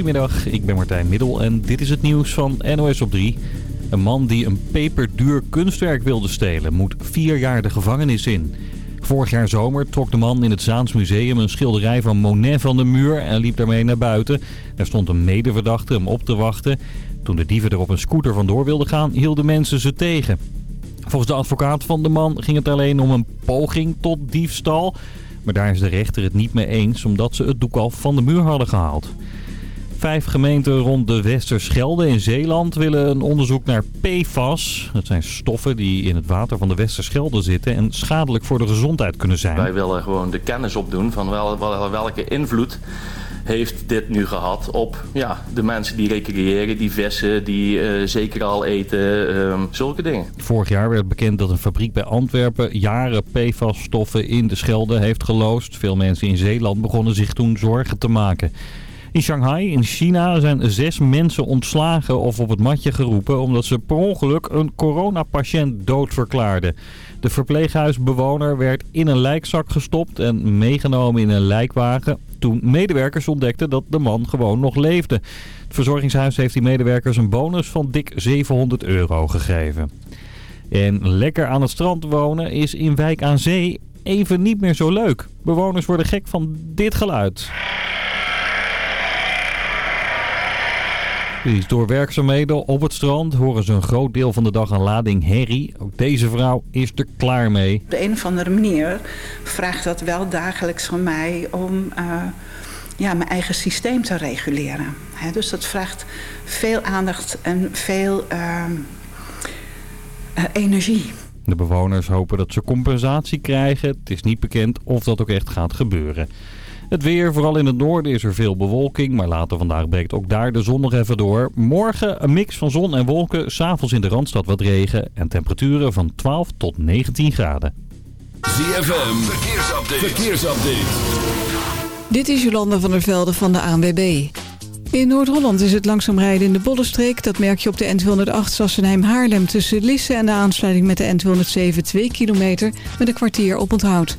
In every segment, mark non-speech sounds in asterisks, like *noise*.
Goedemiddag, ik ben Martijn Middel en dit is het nieuws van NOS op 3. Een man die een peperduur kunstwerk wilde stelen moet vier jaar de gevangenis in. Vorig jaar zomer trok de man in het Zaans Museum een schilderij van Monet van de muur en liep daarmee naar buiten. Daar stond een medeverdachte hem op te wachten. Toen de dieven er op een scooter vandoor wilden gaan, hielden mensen ze tegen. Volgens de advocaat van de man ging het alleen om een poging tot diefstal... Maar daar is de rechter het niet mee eens omdat ze het doek al van de muur hadden gehaald. Vijf gemeenten rond de Westerschelde in Zeeland willen een onderzoek naar PFAS. Dat zijn stoffen die in het water van de Westerschelde zitten en schadelijk voor de gezondheid kunnen zijn. Wij willen gewoon de kennis opdoen van wel, wel, welke invloed heeft dit nu gehad op ja, de mensen die recreëren, die vissen, die uh, zeker al eten, uh, zulke dingen. Vorig jaar werd bekend dat een fabriek bij Antwerpen jaren PFAS-stoffen in de Schelde heeft geloosd. Veel mensen in Zeeland begonnen zich toen zorgen te maken. In Shanghai, in China, zijn zes mensen ontslagen of op het matje geroepen... omdat ze per ongeluk een coronapatiënt doodverklaarden. De verpleeghuisbewoner werd in een lijkzak gestopt en meegenomen in een lijkwagen... toen medewerkers ontdekten dat de man gewoon nog leefde. Het verzorgingshuis heeft die medewerkers een bonus van dik 700 euro gegeven. En lekker aan het strand wonen is in Wijk aan Zee even niet meer zo leuk. Bewoners worden gek van dit geluid. Door werkzaamheden op het strand horen ze een groot deel van de dag een lading herrie. Ook deze vrouw is er klaar mee. Op de een of andere manier vraagt dat wel dagelijks van mij om uh, ja, mijn eigen systeem te reguleren. He, dus dat vraagt veel aandacht en veel uh, uh, energie. De bewoners hopen dat ze compensatie krijgen. Het is niet bekend of dat ook echt gaat gebeuren. Het weer, vooral in het noorden is er veel bewolking, maar later vandaag breekt ook daar de zon nog even door. Morgen een mix van zon en wolken, s'avonds in de Randstad wat regen en temperaturen van 12 tot 19 graden. ZFM, verkeersupdate. verkeersupdate. Dit is Jolanda van der Velde van de ANWB. In Noord-Holland is het langzaam rijden in de Bollenstreek. Dat merk je op de N208 Sassenheim-Haarlem tussen Lisse en de aansluiting met de N207 2 kilometer met een kwartier op onthoud.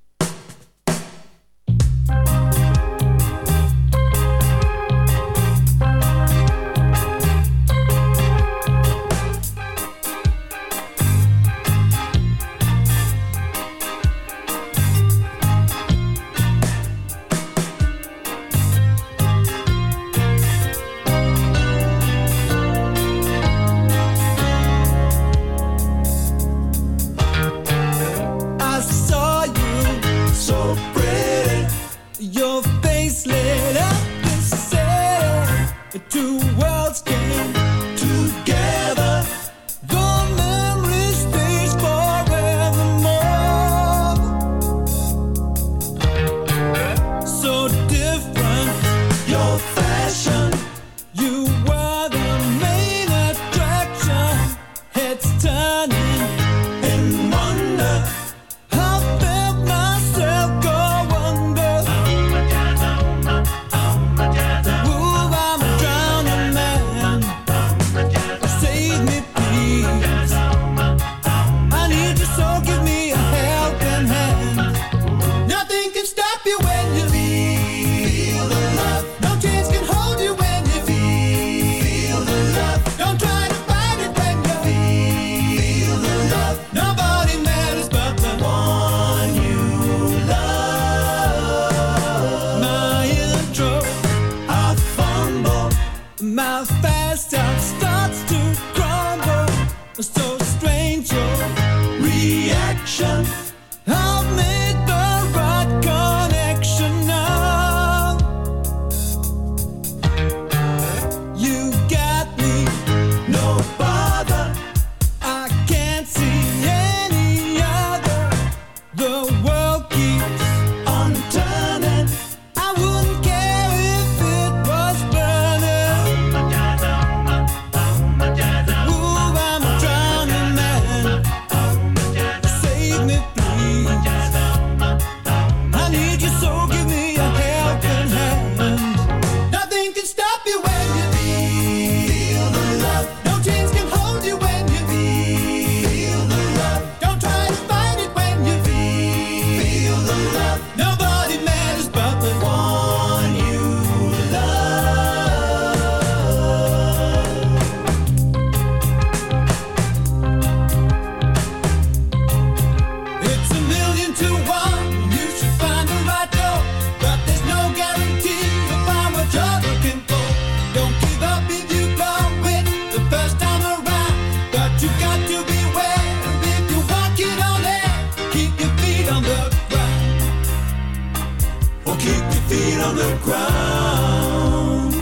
Keep your feet on the ground.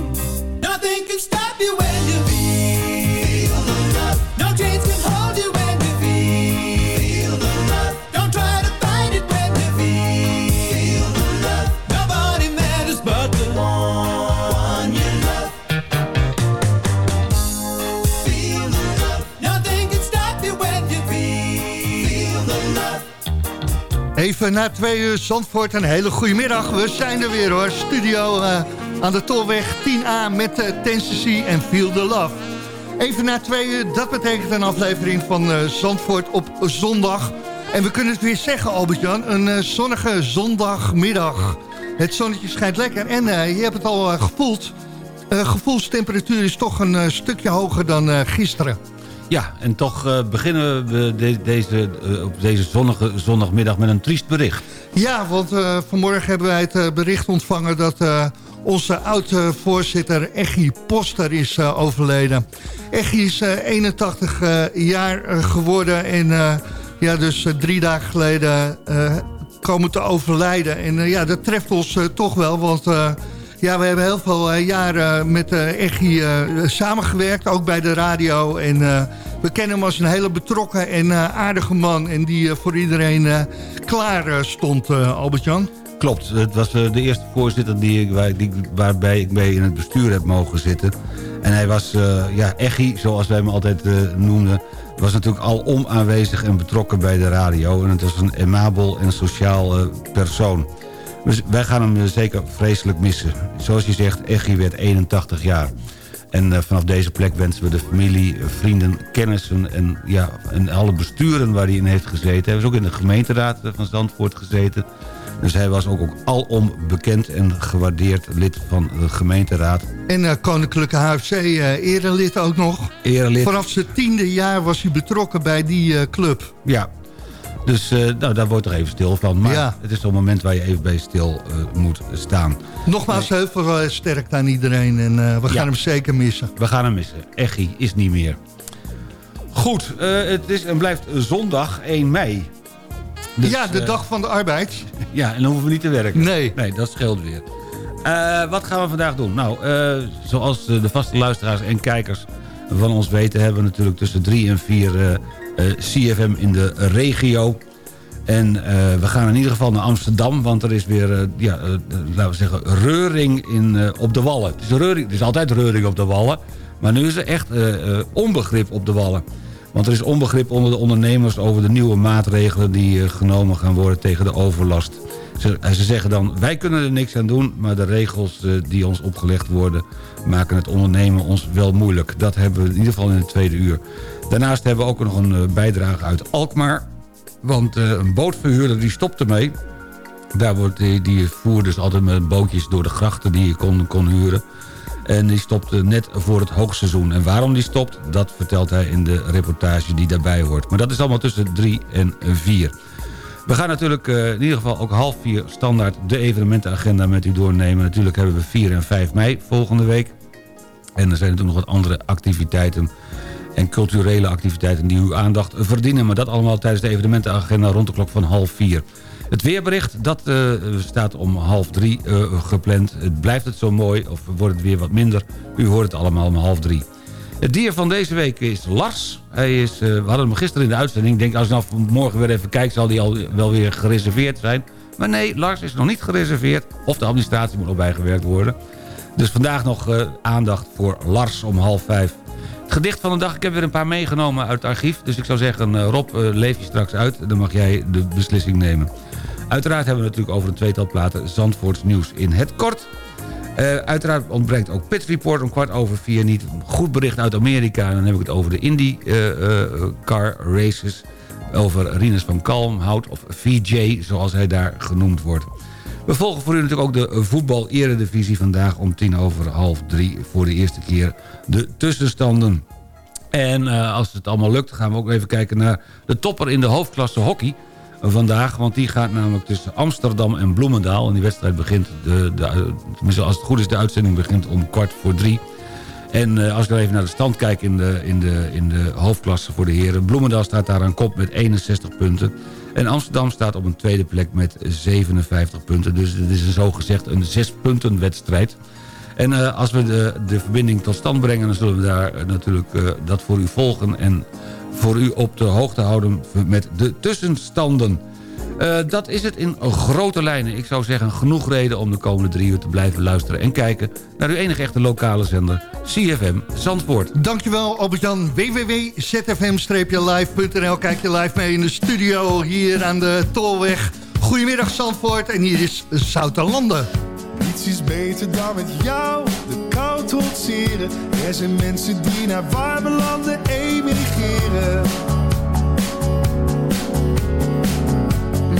Nothing can stop you when you Even na twee uur Zandvoort, een hele goede middag. We zijn er weer hoor, studio uh, aan de Tolweg 10A met uh, Tennessee en Feel the Love. Even na twee uur, dat betekent een aflevering van uh, Zandvoort op zondag. En we kunnen het weer zeggen, Albert-Jan, een zonnige zondagmiddag. Het zonnetje schijnt lekker en je hebt het al gevoeld. gevoelstemperatuur is toch een stukje hoger dan gisteren. Ja, en toch uh, beginnen we deze, uh, op deze zonnige zondagmiddag met een triest bericht. Ja, want uh, vanmorgen hebben wij het bericht ontvangen... dat onze oud-voorzitter Echi Poster is overleden. Echi is 81 jaar geworden en ja, dus drie dagen geleden komen te overlijden. En ja, dat treft ons toch wel, want... Ja, we hebben heel veel uh, jaren met uh, Echi uh, samengewerkt, ook bij de radio. En we kennen hem als een hele betrokken en aardige man. En die voor iedereen klaar stond, Albert-Jan. Klopt, het was de eerste voorzitter die die, waarbij ik mee in het bestuur heb mogen zitten. En hij was, ja, Echi, zoals wij hem altijd noemden... was natuurlijk al onaanwezig en betrokken bij de radio. En het was een amabel en sociaal persoon. Wij gaan hem zeker vreselijk missen. Zoals je zegt, Echi werd 81 jaar. En uh, vanaf deze plek wensen we de familie, vrienden, kennissen... en, ja, en alle besturen waar hij in heeft gezeten. Hij was ook in de gemeenteraad van Zandvoort gezeten. Dus hij was ook, ook alom bekend en gewaardeerd lid van de gemeenteraad. En uh, Koninklijke HFC uh, eh, erelid ook nog. Erelid. Vanaf zijn tiende jaar was hij betrokken bij die club. Ja, dus uh, nou, daar wordt er even stil van. Maar ja. het is zo'n moment waar je even bij stil uh, moet staan. Nogmaals, heel veel uh, sterkte aan iedereen. En we gaan ja. hem zeker missen. We gaan hem missen. Echi is niet meer. Goed, het is en blijft zondag 1 mei. Dus, ja, de dag van de arbeid. Ja, en dan hoeven we niet te werken. Nee. Nee, dat scheelt weer. wat gaan we vandaag doen? Nou, zoals de vaste luisteraars en kijkers van ons weten... hebben we natuurlijk tussen 3 en 4 eh, CFM in de regio. En eh, we gaan in ieder geval naar Amsterdam, want er is weer, uh, ja, laten we zeggen, reuring in, op de Wallen. Het is, reuring, is altijd reuring op de Wallen, maar nu is er echt onbegrip op de Wallen. Want er is onbegrip onder de ondernemers over de nieuwe maatregelen die genomen gaan worden tegen de overlast. Ze, ze, zeggen dan, wij kunnen er niks aan doen, maar de regels die ons opgelegd worden maken het ondernemen ons wel moeilijk. Dat hebben we in ieder geval in het tweede uur. Daarnaast hebben we ook nog een eh, bijdrage uit Alkmaar. Want uh, een bootverhuurder die stopte mee. Daar wordt, die, die voerde dus altijd met bootjes door de grachten die je kon, kon huren. En die stopte net voor het hoogseizoen. En waarom die stopt, dat vertelt hij in de reportage die daarbij hoort. Maar dat is allemaal tussen drie en vier. We gaan natuurlijk in ieder geval ook half vier standaard de evenementenagenda met u doornemen. Natuurlijk hebben we 4 en 5 mei volgende week. En er zijn natuurlijk nog wat andere activiteiten en culturele activiteiten die uw aandacht verdienen. Maar dat allemaal tijdens de evenementenagenda rond de klok van half vier. Het weerbericht, dat uh, staat om half drie uh, gepland. Blijft het zo mooi of wordt het weer wat minder? U hoort het allemaal om half drie. Het dier van deze week is Lars. Hij is, uh, we hadden hem gisteren in de uitzending. Ik denk, als ik nou morgen weer even kijk, zal hij al wel weer gereserveerd zijn. Maar nee, Lars is nog niet gereserveerd. Of de administratie moet nog bijgewerkt worden. Dus vandaag nog aandacht voor Lars om half vijf. Gedicht van de dag, ik heb weer een paar meegenomen uit het archief. Dus ik zou zeggen, uh, Rob, uh, leef je straks uit. Dan mag jij de beslissing nemen. Uiteraard hebben we natuurlijk over een tweetal platen Zandvoorts nieuws in het kort. Uh, uiteraard ontbreekt ook Pit Report om kwart over vier niet. Goed bericht uit Amerika. Dan heb ik het over de IndyCar races. Over Rinus van Kalmhout of VJ, zoals hij daar genoemd wordt. We volgen voor u natuurlijk ook de voetbal-eredivisie vandaag om tien over half drie voor de eerste keer de tussenstanden. En uh, als het allemaal lukt gaan we ook even kijken naar de topper in de hoofdklasse hockey vandaag. Want die gaat namelijk tussen Amsterdam en Bloemendaal. En die wedstrijd begint, de, de, als het goed is, de uitzending begint om kwart voor drie. En uh, als ik even naar de stand kijk in de, in, de, in de hoofdklasse voor de heren... Bloemendaal staat daar aan kop met 61 punten. En Amsterdam staat op een tweede plek met 57 punten. Dus het is zogezegd een zes punten wedstrijd. En als we de, de verbinding tot stand brengen... dan zullen we daar natuurlijk dat voor u volgen... en voor u op de hoogte houden met de tussenstanden. Uh, dat is het in grote lijnen. Ik zou zeggen, genoeg reden om de komende drie uur te blijven luisteren... en kijken naar uw enige echte lokale zender, CFM Zandvoort. Dankjewel Albert-Jan. www.zfm-live.nl Kijk je live mee in de studio hier aan de Tolweg. Goedemiddag Zandvoort en hier is Zouterlanden. Niets is beter dan met jou de kou trotseren. Er zijn mensen die naar warme landen emigreren.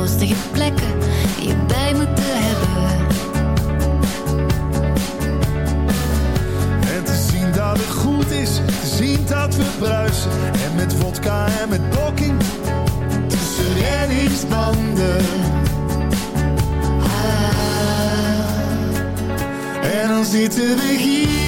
Mistroostige plekken je bij moeten hebben. En te zien dat het goed is, te zien dat we bruisen. En met vodka en met blokking, tussen reddingsbanden. En dan zitten we hier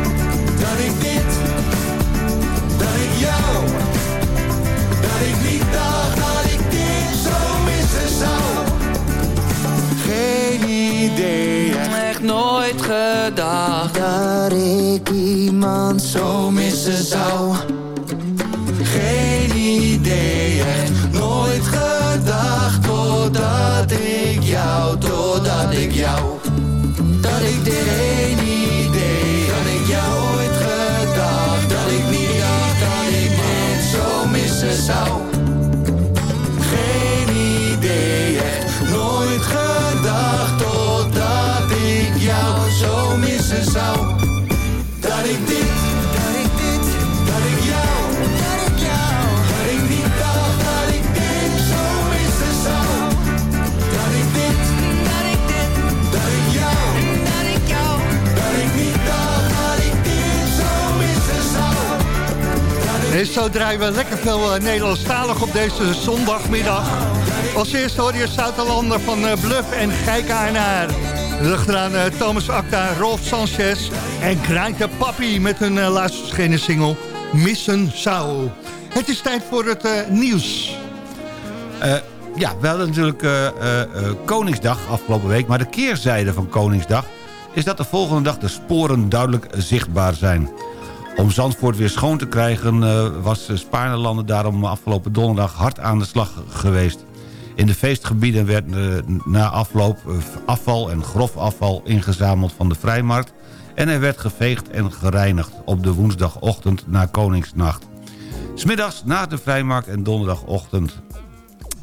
Idee, echt nooit gedacht dat ik iemand zo missen zou. En zo draaien we lekker veel eh, Nederlandstalig op deze zondagmiddag. Als eerste hoor je Zuid-Hollander van eh, Bluff en Gijka naar. Achteraan eh, Thomas Acta, Rolf Sanchez en Kraantje Papi met hun laatst verschenen single Missen Zou. Het is tijd voor het nieuws. Ja, we hadden natuurlijk Koningsdag afgelopen week. Maar de keerzijde van Koningsdag is dat de volgende dag de sporen duidelijk zichtbaar zijn. Om Zandvoort weer schoon te krijgen eh, was Spaarnelanden daarom afgelopen donderdag hard aan de slag geweest. In de feestgebieden werd eh, na afloop eh, afval en grof afval ingezameld van de vrijmarkt... en er werd geveegd en gereinigd op de woensdagochtend na Koningsnacht. Smiddags na de vrijmarkt en donderdagochtend.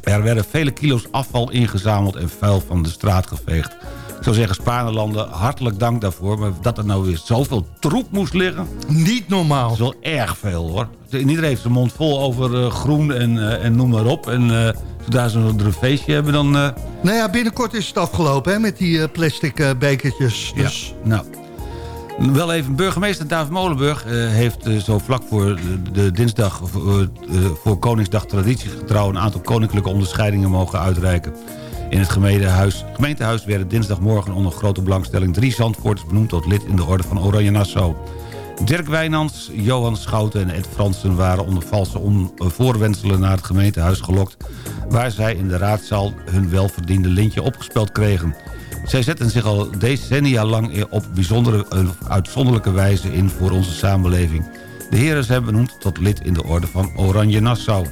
Er werden vele kilo's afval ingezameld en vuil van de straat geveegd. Ik zou zeggen, Spaarnelanden, hartelijk dank daarvoor. Maar dat er nou weer zoveel troep moest liggen... Niet normaal. Dat is wel erg veel, hoor. Iedereen heeft zijn mond vol over eh, groen en, eh, en noem maar op. En eh, zodra ze een feestje hebben, dan... Nou ja, binnenkort is het afgelopen hè, met die plastic bekertjes. Dus Ja, nou. Wel even, burgemeester David Molenburg heeft zo vlak voor de, dinsdag voor Koningsdag traditiegetrouw een aantal koninklijke onderscheidingen mogen uitreiken. In het gemeentehuis, gemeentehuis werden dinsdagmorgen onder grote belangstelling drie Zandvoorters benoemd tot lid in de orde van Oranje Nassau. Dirk Wijnands, Johan Schouten en Ed Fransen waren onder valse eh, voorwendselen naar het gemeentehuis gelokt... waar zij in de raadzaal hun welverdiende lintje opgespeld kregen. Zij zetten zich al decennia lang op bijzondere, eh, uitzonderlijke wijze in voor onze samenleving. De heren zijn benoemd tot lid in de orde van Oranje Nassau.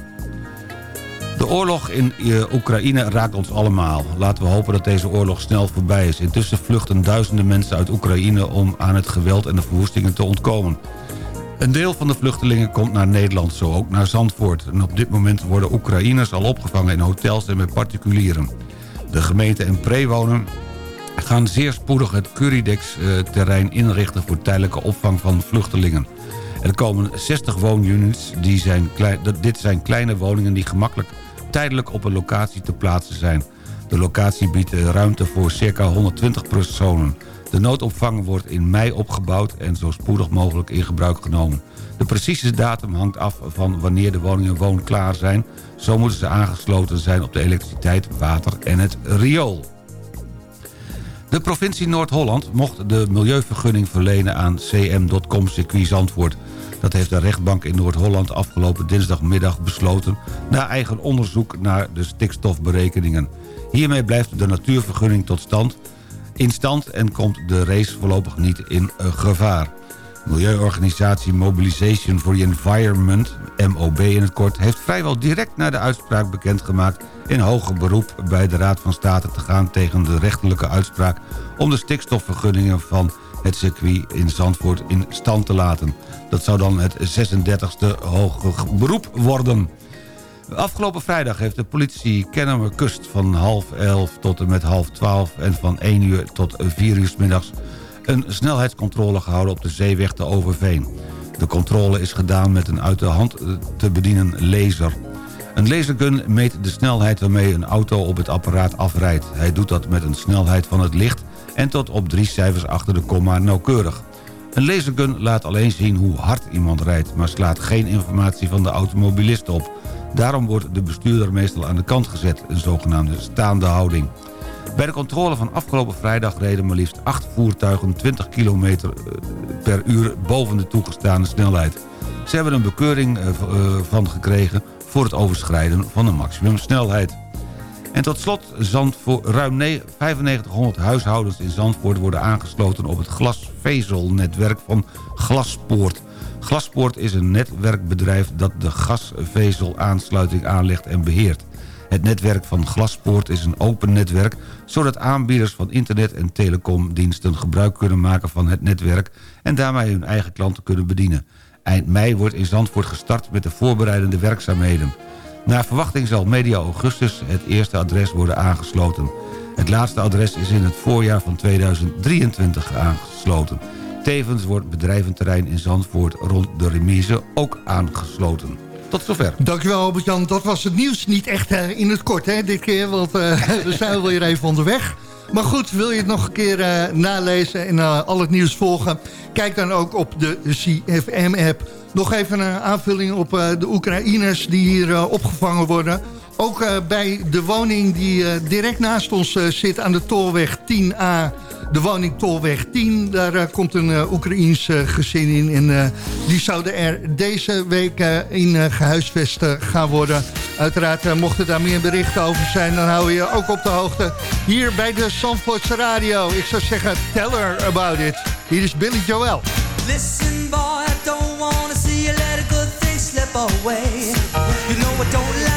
De oorlog in eh, Oekraïne raakt ons allemaal. Laten we hopen dat deze oorlog snel voorbij is. Intussen vluchten duizenden mensen uit Oekraïne om aan het geweld en de verwoestingen te ontkomen. Een deel van de vluchtelingen komt naar Nederland, zo ook naar Zandvoort. En op dit moment worden Oekraïners al opgevangen in hotels en bij particulieren. De gemeente en prewonen gaan zeer spoedig het Curidex-terrein inrichten... voor tijdelijke opvang van vluchtelingen. Er komen 60 woonunits. Die zijn dit zijn kleine woningen die gemakkelijk tijdelijk op een locatie te plaatsen zijn. De locatie biedt ruimte voor circa 120 personen. De noodopvang wordt in mei opgebouwd en zo spoedig mogelijk in gebruik genomen. De precieze datum hangt af van wanneer de woningen woonklaar zijn. Zo moeten ze aangesloten zijn op de elektriciteit, water en het riool. De provincie Noord-Holland mocht de milieuvergunning verlenen aan cm.com circuit Zandvoort. Dat heeft de rechtbank in Noord-Holland afgelopen dinsdagmiddag besloten... na eigen onderzoek naar de stikstofberekeningen. Hiermee blijft de natuurvergunning tot stand in stand en komt de race voorlopig niet in gevaar. Milieuorganisatie Mobilization for the Environment, MOB in het kort... heeft vrijwel direct na de uitspraak bekendgemaakt... in hoger beroep bij de Raad van State te gaan tegen de rechterlijke uitspraak... om de stikstofvergunningen van het circuit in Zandvoort in stand te laten. Dat zou dan het 36e hoger beroep worden. Afgelopen vrijdag heeft de politie Kennemer Kust van half elf tot en met half twaalf... en van 1 uur tot 4 uur middags een snelheidscontrole gehouden op de zeeweg te Overveen. De controle is gedaan met een uit de hand te bedienen laser. Een lasergun meet de snelheid waarmee een auto op het apparaat afrijdt. Hij doet dat met een snelheid van het licht en tot op drie cijfers achter de komma nauwkeurig. Een lasergun laat alleen zien hoe hard iemand rijdt... maar slaat geen informatie van de automobilist op. Daarom wordt de bestuurder meestal aan de kant gezet, een zogenaamde staande houding. Bij de controle van afgelopen vrijdag reden maar liefst 8 voertuigen 20 km eh, per uur boven de toegestane snelheid. Ze hebben een bekeuring eh, van gekregen voor het overschrijden van de maximumsnelheid. En tot slot, Zandvoort, ruim 9500 huishoudens in Zandvoort worden aangesloten op het glasvezelnetwerk van Glaspoort. Glaspoort is een netwerkbedrijf dat de gasvezelaansluiting aanlegt en beheert. Het netwerk van Glaspoort is een open netwerk... zodat aanbieders van internet- en telecomdiensten gebruik kunnen maken van het netwerk... en daarmee hun eigen klanten kunnen bedienen. Eind mei wordt in Zandvoort gestart met de voorbereidende werkzaamheden. Naar verwachting zal medio augustus het eerste adres worden aangesloten. Het laatste adres is in het voorjaar van 2023 aangesloten. Tevens wordt bedrijventerrein in Zandvoort rond de remise ook aangesloten. Tot zover. Dankjewel Albert-Jan. Dat was het nieuws. Niet echt in het kort hè, dit keer, want uh, *laughs* we zijn weer even onderweg. Maar goed, wil je het nog een keer uh, nalezen en al het nieuws volgen... kijk dan ook op de CFM-app. Nog even een aanvulling op de Oekraïners die hier opgevangen worden... Ook uh, bij de woning die uh, direct naast ons uh, zit aan de Tolweg 10A. De woning Tolweg 10, daar komt een Oekraïens gezin in. En die zouden er deze week in gehuisvest gaan worden. Uiteraard mochten daar meer berichten over zijn. Dan hou je ook op de hoogte hier bij de Zandvoortse Radio. Ik zou zeggen, tell her about it. Hier is Billy Joel. Listen boy, I don't wanna see you let a good thing slip away. You know I don't like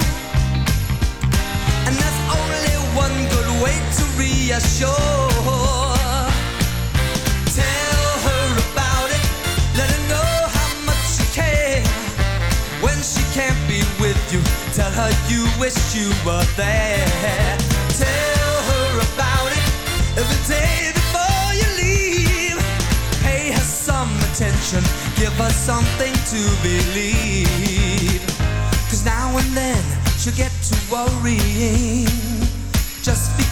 Reassure. Tell her about it, let her know how much you care. When she can't be with you, tell her you wish you were there. Tell her about it every day before you leave. Pay her some attention, give her something to believe. Cause now and then she'll worrying. Just because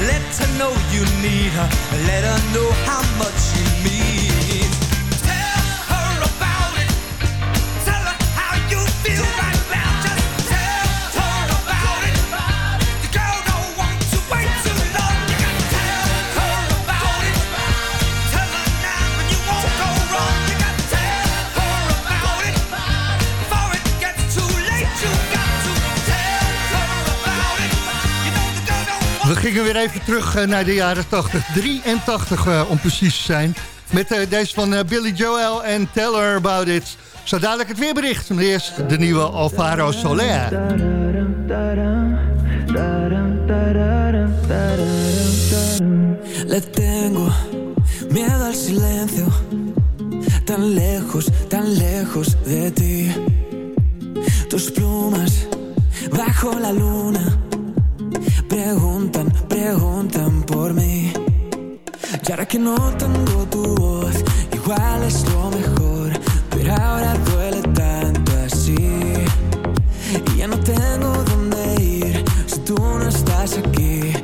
Let her know you need her. Let her know how gingen weer even terug eh, naar de jaren 80. 83 eh, om precies te zijn. Met eh, deze van Billy Joel en Tell Her About It. Zo dadelijk het weerbericht. Maar eerst de nieuwe Alvaro Soler. Le tengo miedo al silencio, tan lejos, tan lejos de ti. Tus plumas bajo la luna preguntan, preguntan por mí. Y ahora que no tengo tu voz, igual es lo mejor, pero ahora duele tanto así. Y ya no tengo dónde ir si tú no estás aquí.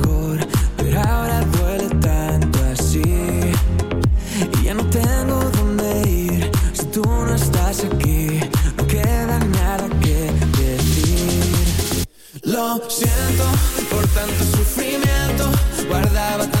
Guardaba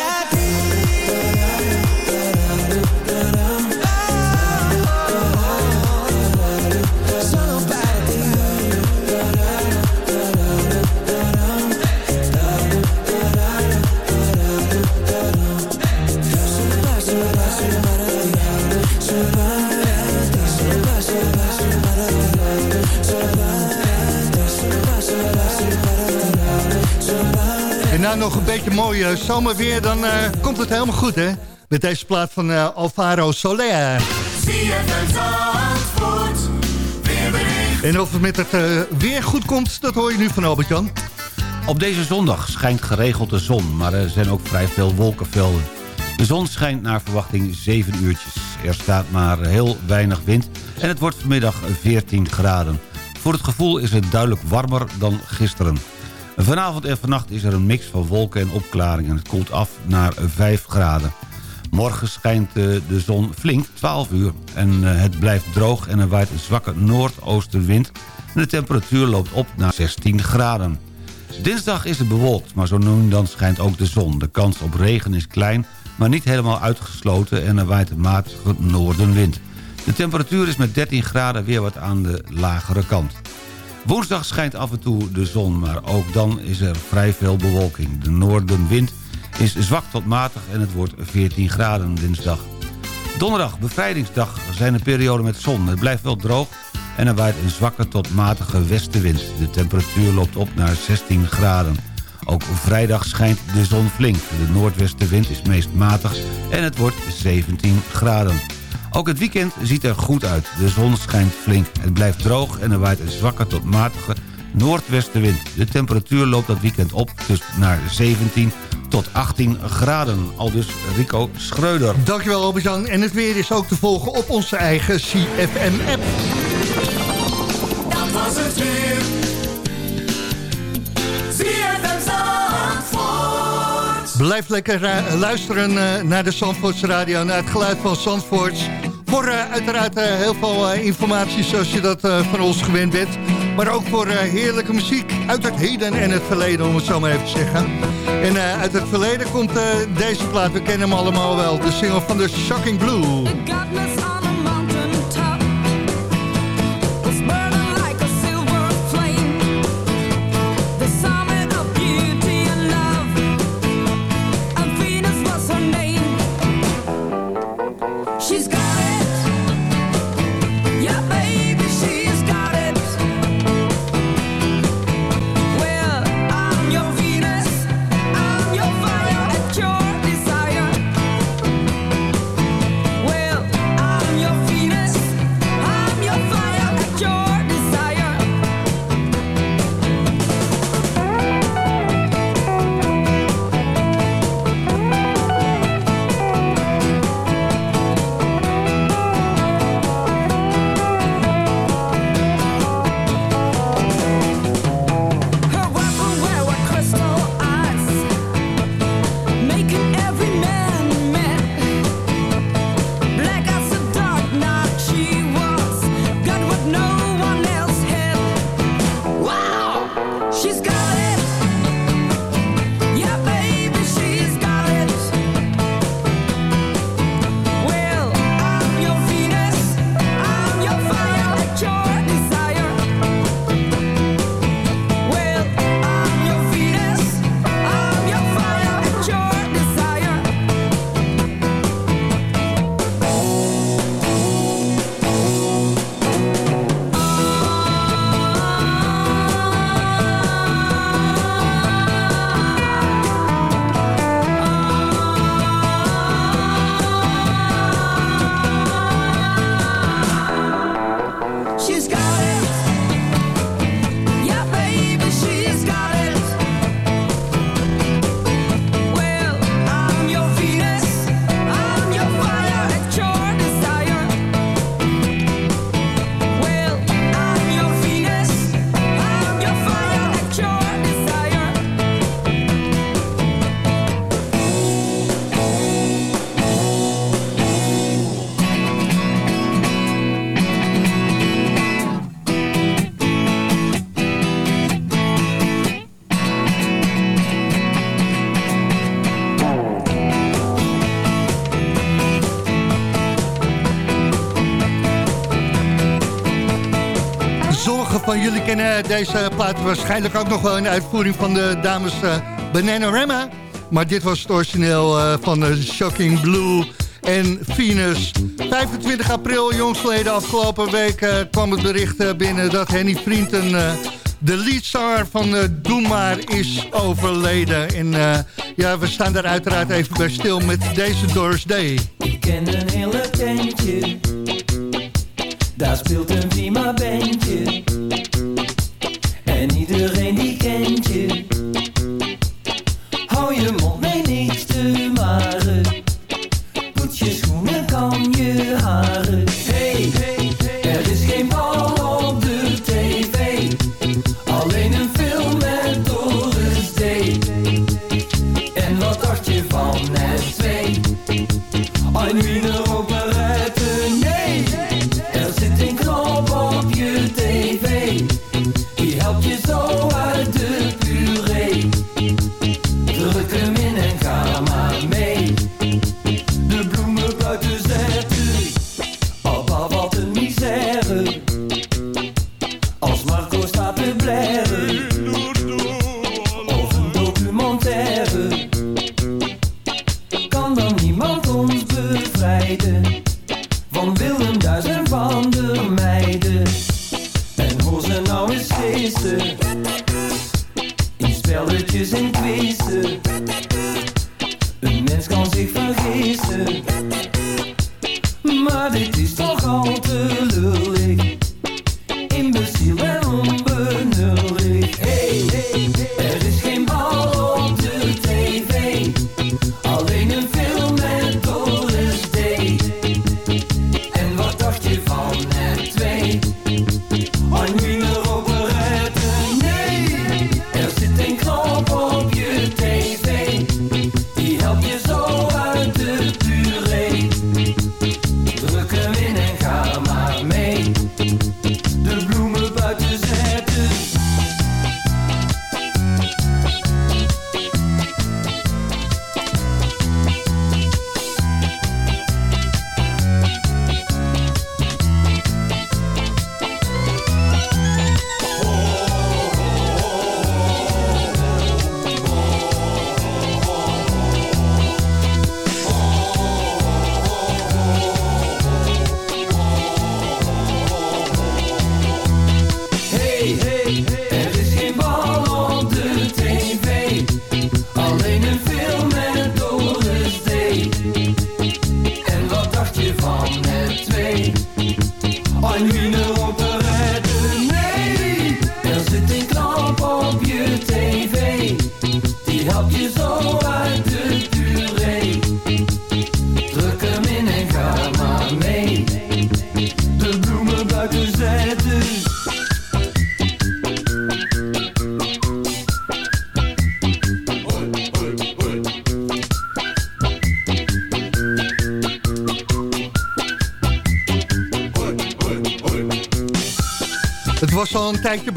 Nog een beetje mooi zomerweer, dan eh, komt het helemaal goed, hè? Met deze plaat van eh, Alvaro Soler. En of het met het eh, weer goed komt, dat hoor je nu van Albert-Jan. Op deze zondag schijnt geregeld de zon, maar er zijn ook vrij veel wolkenvelden. De zon schijnt naar verwachting 7 uurtjes. Er staat maar heel weinig wind en het wordt vanmiddag 14 graden. Voor het gevoel is het duidelijk warmer dan gisteren. Vanavond en vannacht is er een mix van wolken en opklaringen. Het koelt af naar 5 graden. Morgen schijnt eh, de zon flink, 12 uur. En eh, het blijft droog en er waait een zwakke noordoostenwind. En de temperatuur loopt op naar 16 graden. Dinsdag is het bewolkt, maar zo nu dan schijnt ook de zon. De kans op regen is klein, maar niet helemaal uitgesloten... en er waait een matige noordenwind. De temperatuur is met 13 graden weer wat aan de lagere kant. Woensdag schijnt af en toe de zon, maar ook dan is er vrij veel bewolking. De noordenwind is zwak tot matig en het wordt 14 graden dinsdag. Donderdag, bevrijdingsdag, zijn er perioden met zon. Het blijft wel droog en er waait een zwakke tot matige westenwind. De temperatuur loopt op naar 16 graden. Ook vrijdag schijnt de zon flink. De noordwestenwind is meest matig en het wordt 17 graden. Ook het weekend ziet er goed uit. De zon schijnt flink. Het blijft droog en er waait een zwakke tot matige noordwestenwind. De temperatuur loopt dat weekend op dus naar 17 tot 18 graden. Al dus Rico Schreuder. Dankjewel Albert-Jan. En het weer is ook te volgen op onze eigen CFM-app. Dat was het weer. Blijf lekker eh, luisteren eh, naar de Zandvoorts Radio, naar het geluid van Zandvoorts. Voor eh, uiteraard heel veel informatie zoals je dat van ons gewend bent. Maar ook voor heerlijke muziek uit het heden en het verleden, om het zo maar even te zeggen. En uit het verleden komt deze plaat, we kennen hem allemaal wel. De single van The Shocking Blue. van jullie kennen deze plaat waarschijnlijk ook nog wel in de uitvoering van de dames uh, Bananarama. Maar dit was het origineel eh, van eh, Shocking Blue en Venus. 25 april, jongstleden, afgelopen week kwam het bericht binnen dat Henny Vrienden... de leadzanger van Doe Maar is overleden. En ja, we staan daar uiteraard even bij stil met deze Doris Day. Ik ken een hele tentje, daar speelt een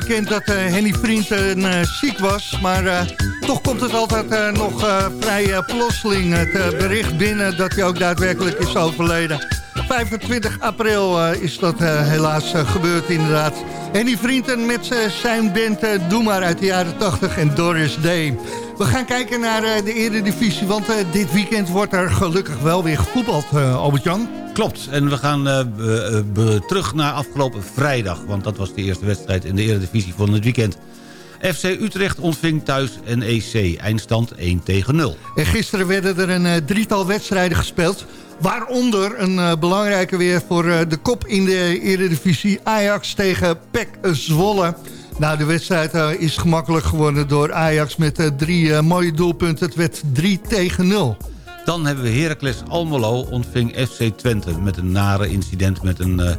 bekend dat eh, Henny Vriend eh, ziek was. Maar eh, toch komt het altijd nog vrij plotseling het bericht binnen... dat hij ook daadwerkelijk is overleden. 25 april is dat helaas gebeurd inderdaad. Henny Vrienden met zijn band Doe Maar uit de jaren 80 en Doris Day. We gaan kijken naar de eredivisie, want dit weekend wordt er gelukkig wel weer gevoetbald, Albert-Jan. Klopt, en we gaan eh, eh, terug naar afgelopen vrijdag... want dat was de eerste wedstrijd in de Eredivisie van het weekend. FC Utrecht ontving thuis NEC, eindstand 1 tegen 0. En gisteren werden er een eh, drietal wedstrijden gespeeld. Waaronder een belangrijke weer voor de kop in de Eredivisie. Ajax tegen PEC Zwolle. Nou, de wedstrijd is gemakkelijk gewonnen door Ajax met drie mooie doelpunten. Het werd 3 tegen 0. Dan hebben we Heracles Almelo ontving FC Twente... met een nare incident met een, eh,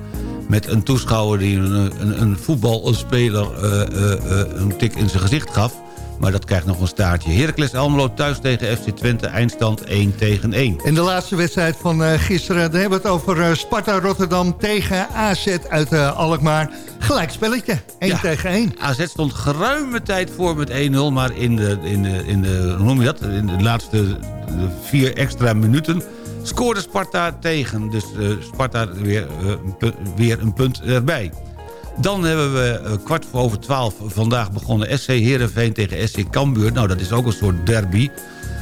met een toeschouwer... die een, een, een voetbalspeler eh, eh, een tik in zijn gezicht gaf. Maar dat krijgt nog een staartje. Heracles Almelo thuis tegen FC Twente, eindstand 1 tegen 1. En de laatste wedstrijd van eh, gisteren, dan hebben we het over eh, Sparta Rotterdam tegen AZ uit eh, Alkmaar. Gelijk spelletje, 1 Ja. tegen 1. AZ stond geruime tijd voor met 1-0... maar in de, in, de, in de, hoe noem je dat? In de laatste de vier extra minuten scoorde Sparta tegen. Dus Sparta weer, weer een punt erbij. Dan hebben we eh, kwart voor over twaalf vandaag begonnen... SC Heerenveen tegen SC Cambuur. Nou, dat is ook een soort derby.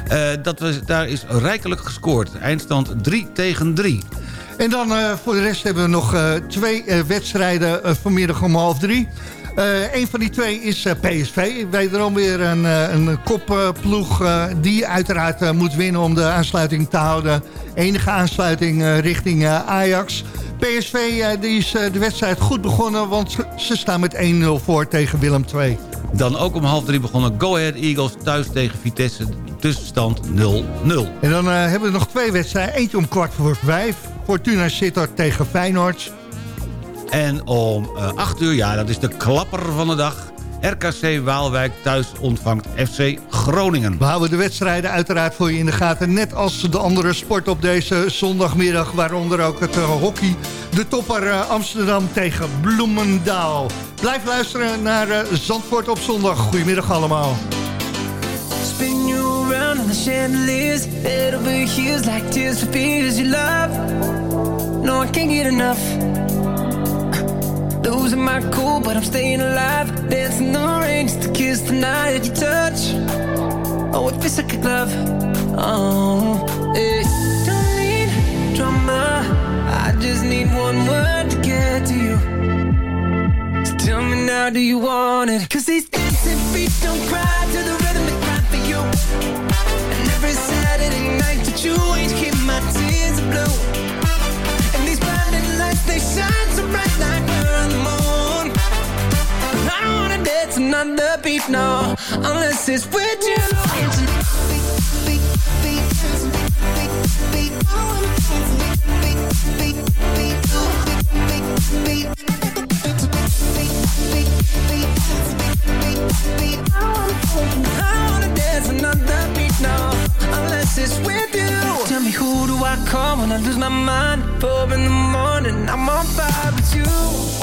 Eh, dat was, daar is rijkelijk gescoord. Eindstand 3 tegen 3. En dan eh, voor de rest hebben we nog twee wedstrijden vanmiddag om half drie. Eh een van die twee is eh, PSV. Wederom weer een, eh, een kopploeg die uiteraard moet winnen om de aansluiting te houden. Enige aansluiting richting Ajax. PSV die is de wedstrijd goed begonnen, want ze- staan met 1-0 voor tegen Willem II. Dan ook om half drie begonnen Go Ahead Eagles thuis tegen Vitesse. Tussenstand 0-0. En dan hebben we nog twee wedstrijden. Eentje om kwart voor vijf. Fortuna Sittard tegen Feyenoord. En om eh 8 uur, ja, dat is de klapper van de dag... RKC Waalwijk thuis ontvangt FC Groningen. We houden de wedstrijden uiteraard voor je in de gaten. Net als de andere sport op deze zondagmiddag. Waaronder ook het eh, hockey. De topper eh, Amsterdam tegen Bloemendaal. Blijf luisteren naar eh, Zandvoort op zondag. Goedemiddag allemaal. Spin you around on the chandeliers over heels like tears for fears you love No, I can't get enough Losing my cool, but I'm staying alive. Dancing in the rain just to kiss the night you touch. Oh, it feels like a glove. Oh, eh. Don't need drama. I just need one word to get to you. So tell me now, do you want it? Cause these dancing feet don't cry to the rhythm they cry for you. And every Saturday night that you ain't keep my tears blue. And these blinding lights, they shine so bright like don't wanna beat, no Unless it's with you I wanna dance another beat now, unless it's with you. Tell me who do I call when I lose my mind? Four in the morning, I'm on fire with you.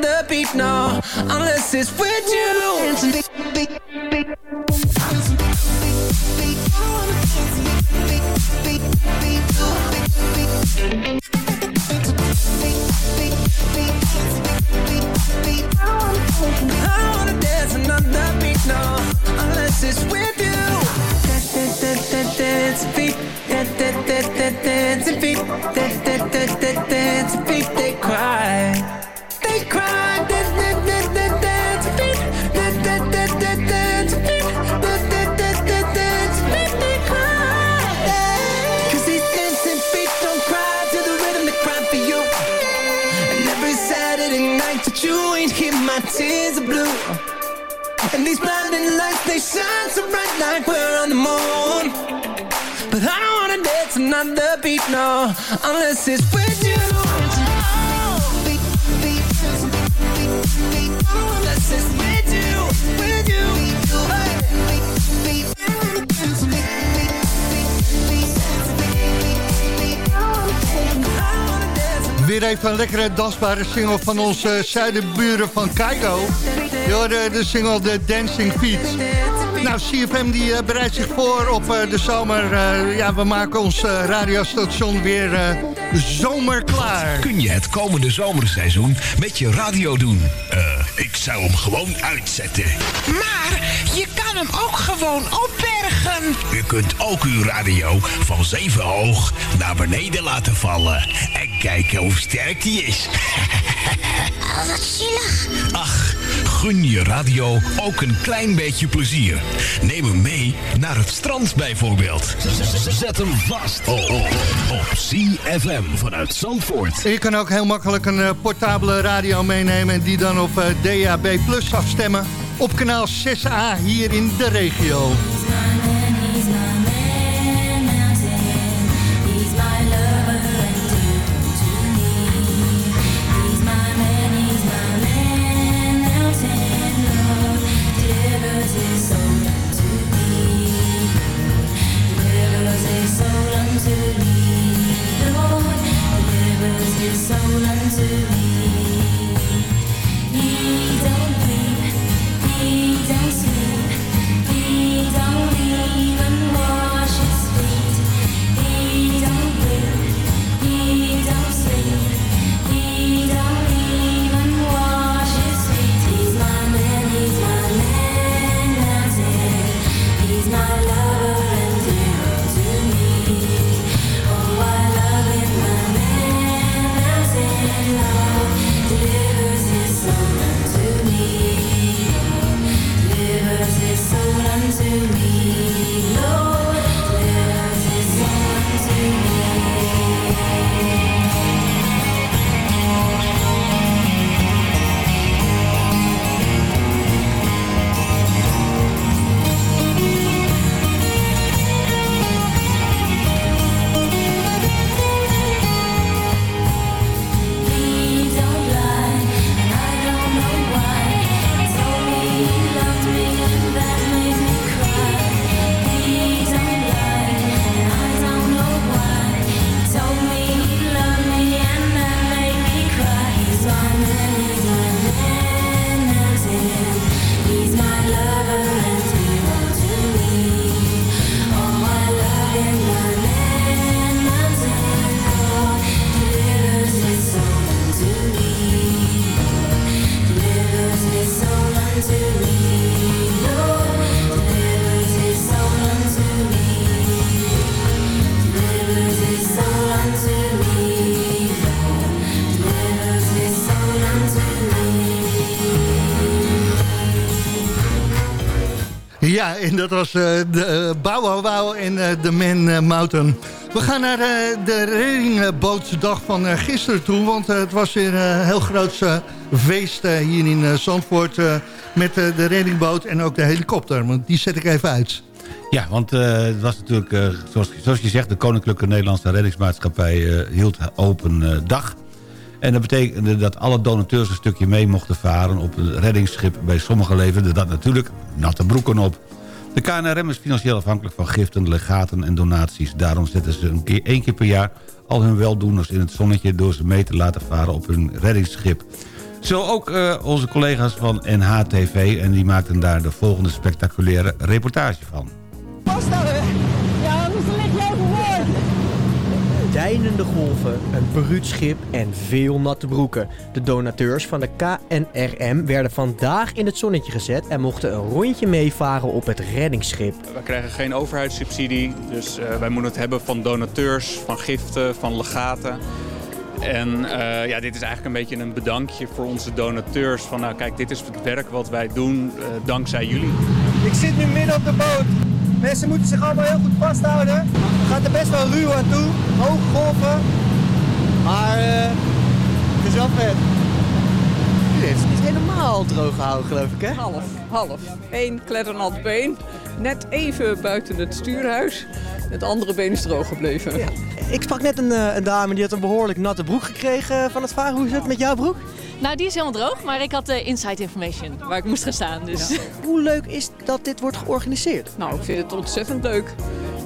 the beat, no. Unless it's with you. I wanna dance beat, Dance, dance, bright on the moon. But I don't beat, unless it's with you. Weer even een lekkere dansbare single van onze zuidenburen van hoorde de single The Dancing Feet. Nou, CFM die eh, bereidt zich voor op eh, de zomer. Eh, ja, we maken ons eh, radiostation weer eh, zomerklaar. Kun je het komende zomerseizoen met je radio doen? Eh, ik zou hem gewoon uitzetten. Maar je kan hem ook gewoon opbergen. U kunt ook uw radio van zeven hoog naar beneden laten vallen. En kijken hoe sterk die is. *laughs* Oh, wat zielig. Ach, gun je radio ook een klein beetje plezier. Neem hem mee naar het strand bijvoorbeeld. Zet hem vast op, CFM vanuit Zandvoort. Je kan ook heel makkelijk een eh, portabele radio meenemen... en die dan op eh, DAB Plus afstemmen op kanaal 6A hier in de regio. Dat was eh, de Wow Wow en eh, de Man eh, Mountain. We gaan naar eh, de reddingbootdag van eh, gisteren toe. Want eh, het was weer een heel groot eh, feest eh, hier in eh, Zandvoort... eh, met eh, de reddingboot en ook de helikopter. Want die zet ik even uit. Ja, want eh, het was natuurlijk, eh, zoals, je zegt... de Koninklijke Nederlandse Reddingsmaatschappij eh, hield open eh, dag. En dat betekende dat alle donateurs een stukje mee mochten varen... op het reddingsschip. Bij sommigen leverde dat natuurlijk natte broeken op. De KNRM is financieel afhankelijk van giften, legaten en donaties. Daarom zetten ze een keer, één keer per jaar al hun weldoeners in het zonnetje... door ze mee te laten varen op hun reddingsschip. Zo ook eh, onze collega's van NHTV... en die maakten daar de volgende spectaculaire reportage van. Deinende golven, een bruut schip en veel natte broeken. De donateurs van de KNRM werden vandaag in het zonnetje gezet... en mochten een rondje meevaren op het reddingsschip. Wij krijgen geen overheidssubsidie, dus eh, wij moeten het hebben van donateurs, van giften, van legaten. En eh, ja, dit is eigenlijk een beetje een bedankje voor onze donateurs. Van nou kijk, dit is het werk wat wij doen eh, dankzij jullie. Ik zit nu midden op de boot. Mensen moeten zich allemaal heel goed vasthouden. Het gaat er best wel ruw aan toe. Hoge golven. Maar eh, het is wel vet. Het niet helemaal droog gehouden, geloof ik, hè? Half, half. Eén kletternat been, net even buiten het stuurhuis. Het andere been is droog gebleven. Ik sprak net een, eh, een dame die had een behoorlijk natte broek gekregen van het varen. Hoe is het met jouw broek? Nou, die is helemaal droog, maar ik had de inside information waar ik moest gaan staan. Dus. Hoe leuk is dat dit wordt georganiseerd? Nou, ik vind het ontzettend leuk.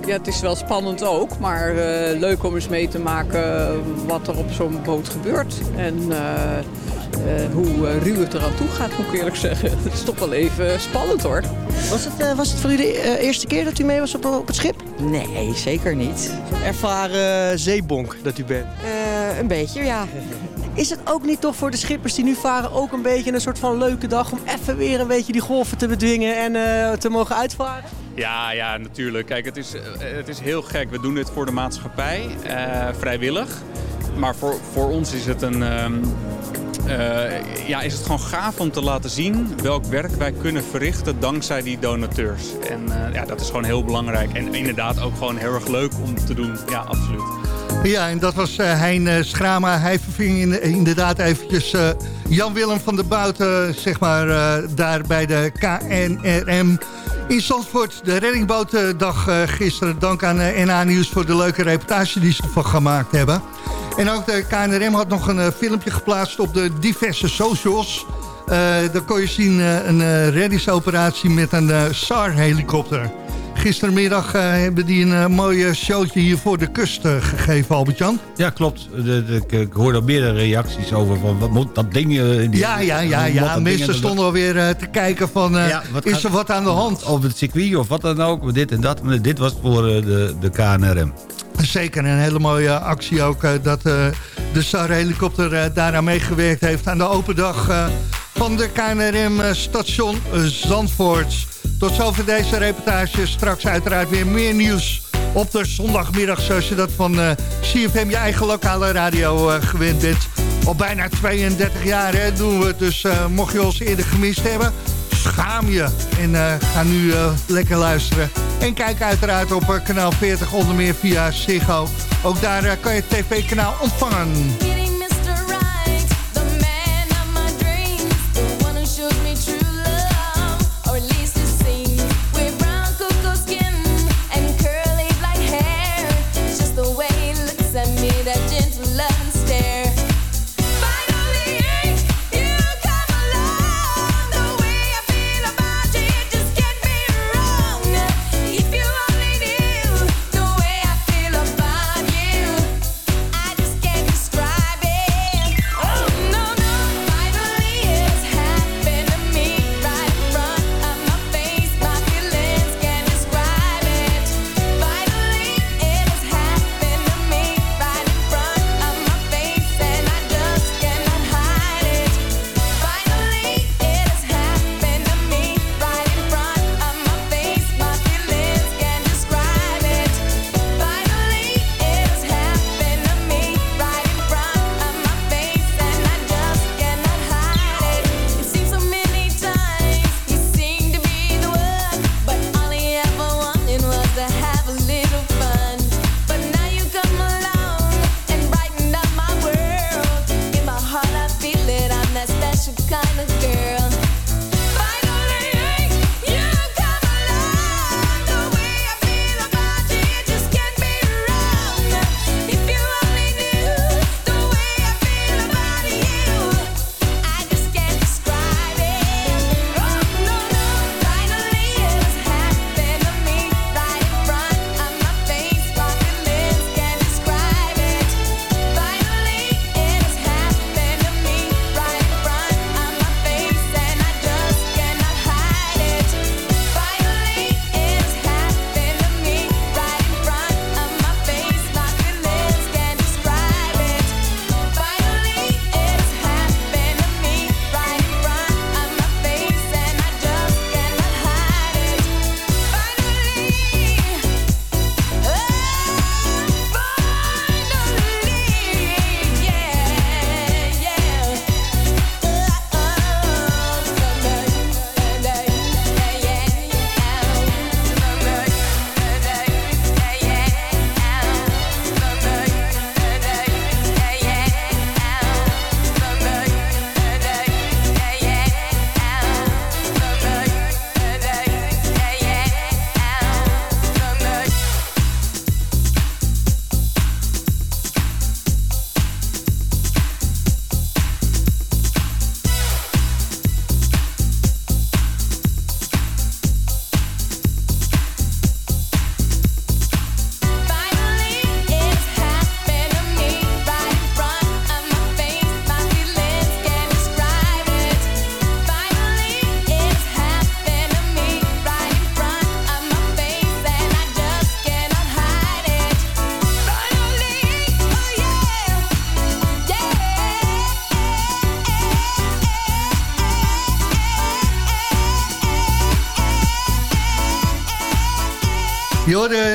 Ja, het is wel spannend ook, maar eh, leuk om eens mee te maken wat er op zo'n boot gebeurt. En eh, eh, hoe eh, ruw het eraan toe gaat, moet ik eerlijk zeggen. *laughs* Het is toch wel even spannend hoor. Was het, eh, was het voor u de eh, eerste keer dat u mee was op, op het schip? Nee, zeker niet. Ervaren zeebonk dat u bent. Eh, een beetje, ja. *laughs* Is het ook niet toch voor de schippers die nu varen ook een beetje een soort van leuke dag om even weer een beetje die golven te bedwingen en eh, te mogen uitvaren? Ja, ja, natuurlijk. Kijk, het is, eh, het is heel gek. We doen dit voor de maatschappij, eh, vrijwillig. Maar voor, voor ons is het een... ehm, eh, ja, is het gewoon gaaf om te laten zien welk werk wij kunnen verrichten dankzij die donateurs. En ja, dat is gewoon heel belangrijk. En inderdaad ook gewoon heel erg leuk om te doen. Ja, absoluut. Ja, en dat was eh, Hein eh, Schrama. Hij verving in- inderdaad eventjes eh, Jan-Willem van der Bouten, zeg maar, daar bij de KNRM in Zandvoort. De reddingbootdag gisteren. Dank aan NA Nieuws voor de leuke reportage die ze ervan gemaakt hebben. En ook de KNRM had nog een filmpje geplaatst op de diverse socials. Daar kon je zien een reddingsoperatie met een SAR-helikopter. Gistermiddag eh, hebben die een eh, mooi showtje hier voor de kust eh, gegeven, Albert-Jan. Ja, klopt. De, de, ik, ik hoorde al meerdere reacties over van wat moet dat ding... in die- Ja, ja, ja, ja. Mensen stonden alweer te kijken van, Ja, is gaat- er wat aan de hand? Of het circuit of wat dan ook, dit en dat. Maar dit was voor de, de KNRM. Zeker een hele mooie actie ook, dat de SAR-helikopter daaraan meegewerkt heeft aan de open dag van de KNRM eh, station eh, Zandvoort. Tot zover deze reportage. Straks uiteraard weer meer nieuws op de zondagmiddag, zoals je dat van eh, CFM, je eigen lokale radio, gewend bent. Al bijna 32 jaar hè, doen we het, dus mocht je ons eerder gemist hebben, schaam je. En ga nu lekker luisteren. En kijk uiteraard op kanaal 40, onder meer via Ziggo. Ook daar kan je het tv-kanaal ontvangen.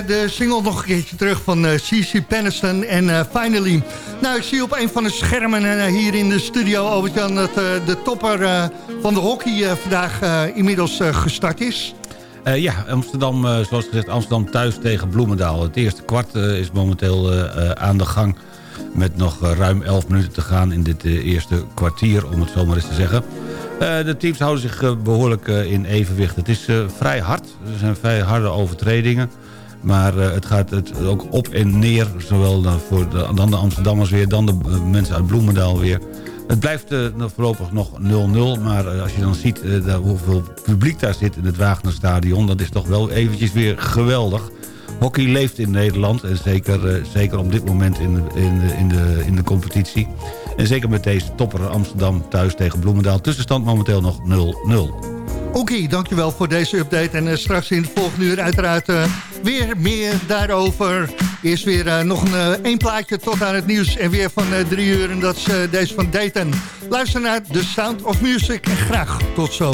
De single nog een keertje terug van eh, CC Peniston en eh, Finally. Nou, ik zie op een van de schermen eh, hier in de studio, Albert-Jan... dat de topper van de hockey vandaag inmiddels gestart is. Ja, Amsterdam, zoals gezegd, Amsterdam thuis tegen Bloemendaal. Het eerste kwart is momenteel aan de gang... met nog ruim 11 minuten te gaan in dit eerste kwartier, om het zo maar eens te zeggen. De teams houden zich eh, behoorlijk eh, in evenwicht. Het is vrij hard, er zijn vrij harde overtredingen... Maar eh, het gaat het ook op en neer, zowel voor de, dan de Amsterdammers weer... dan de eh, mensen uit Bloemendaal weer. Het blijft eh, voorlopig nog 0-0. Maar als je dan ziet hoeveel publiek daar zit in het Wagnerstadion... dat is toch wel eventjes weer geweldig. Hockey leeft in Nederland. En zeker, zeker op dit moment in de, in, de, in, de, in de competitie. En zeker met deze topper Amsterdam thuis tegen Bloemendaal. Tussenstand momenteel nog 0-0. Oké, dankjewel voor deze update. En eh, straks in het volgende uur uiteraard eh, weer meer daarover. Eerst weer eh, nog een één plaatje tot aan het nieuws. En weer van drie uur. En dat is deze van Dayton. Luister naar The Sound of Music. En graag tot zo.